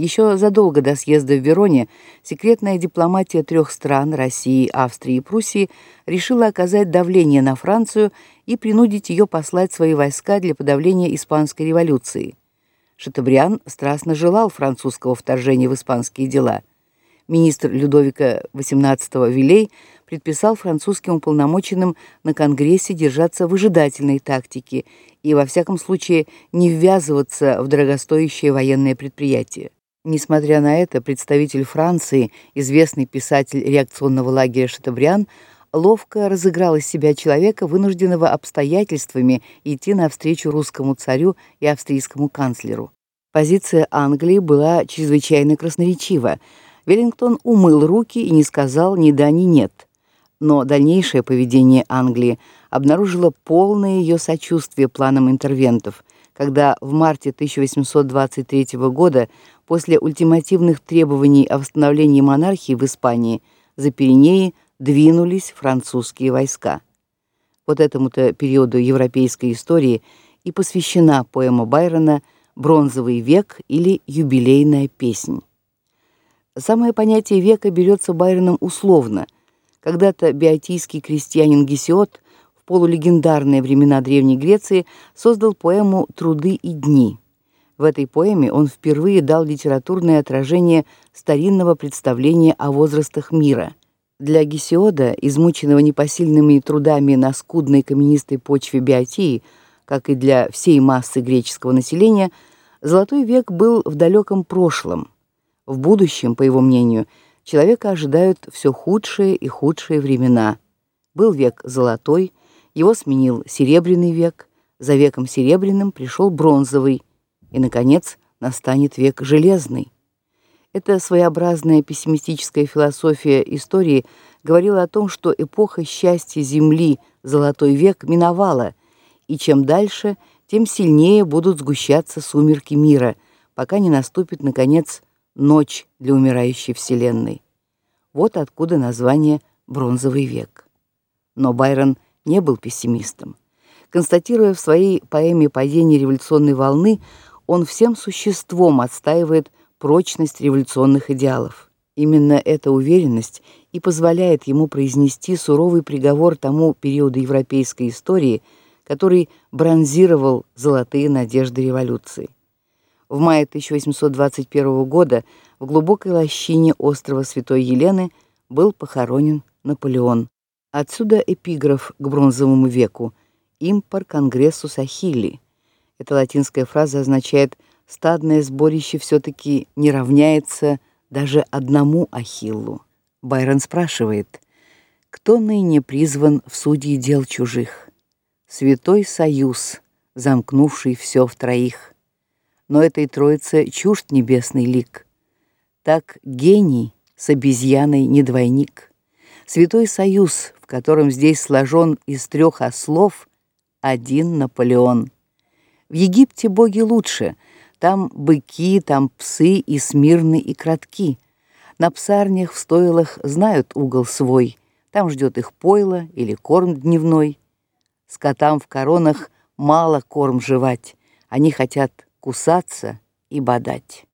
Еще задолго до съезда в Вероне секретная дипломатия трех стран России, Австрии и Пруссии решила оказать давление на Францию и принудить ее послать свои войска для подавления испанской революции. Шатобриан страстно желал французского вторжения в испанские дела. Министр Людовика XVIII Вилей предписал французским уполномоченным на конгрессе держаться выжидательной тактики и во всяком случае не ввязываться в дорогостоящее военное предприятие. Несмотря на это, представитель Франции, известный писатель реакционного лагеря Шатобриан, ловко разыграл из себя человека, вынужденного обстоятельствами идти навстречу русскому царю и австрийскому канцлеру. Позиция Англии была чрезвычайно красноречива. Веллингтон умыл руки и не сказал ни да, ни нет. Но дальнейшее поведение Англии обнаружило полное ее сочувствие планам интервентов, когда в марте 1823 года после ультимативных требований о восстановлении монархии в Испании за Пиренеи двинулись французские войска. Вот этому-то периоду европейской истории и посвящена поэма Байрона Бронзовый век или юбилейная песнь. Самое понятие века берется Байроном условно. Когда-то биотийский крестьянин Гесиод в полулегендарные времена древней Греции создал поэму Труды и дни. В этой поэме он впервые дал литературное отражение старинного представления о возрастах мира. Для Гесиода, измученного непосильными трудами на скудной каменистой почве Биотии, как и для всей массы греческого населения, золотой век был в далеком прошлом. В будущем, по его мнению, человека ожидают все худшие и худшие времена. Был век золотой, его сменил серебряный век, за веком серебряным пришел бронзовый и наконец настанет век железный. Эта своеобразная пессимистическая философия истории говорила о том, что эпоха счастья земли, золотой век миновала, и чем дальше, тем сильнее будут сгущаться сумерки мира, пока не наступит наконец ночь для умирающей вселенной. Вот откуда название Бронзовый век. Но Байрон не был пессимистом. Констатируя в своей поэме Падение революционной волны, он всем существом отстаивает прочность революционных идеалов. Именно эта уверенность и позволяет ему произнести суровый приговор тому периоду европейской истории, который бронзировал золотые надежды революции. В мае 1821 года в глубокой лощине острова Святой Елены был похоронен Наполеон. Отсюда эпиграф к бронзовому веку: "Импор конгрессус Ахилли" Эта латинская фраза означает стадное сборище все таки не равняется даже одному Ахиллу. Байрон спрашивает: кто ныне призван в судьи дел чужих? Святой союз, замкнувший все в троих. Но этой троице чужд небесный лик. Так гений с обезьяной не двойник. Святой союз, в котором здесь сложен из трех ослов один Наполеон. В Египте боги лучше. Там быки, там псы и смирны и кратки. На псарнях в стойлах знают угол свой. Там ждет их пойло или корм дневной. Скотам в коронах мало корм жевать. Они хотят кусаться и бодать.